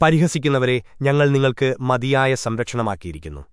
പരിഹസിക്കുന്നവരെ ഞങ്ങൾ നിങ്ങൾക്ക് മതിയായ സംരക്ഷണമാക്കിയിരിക്കുന്നു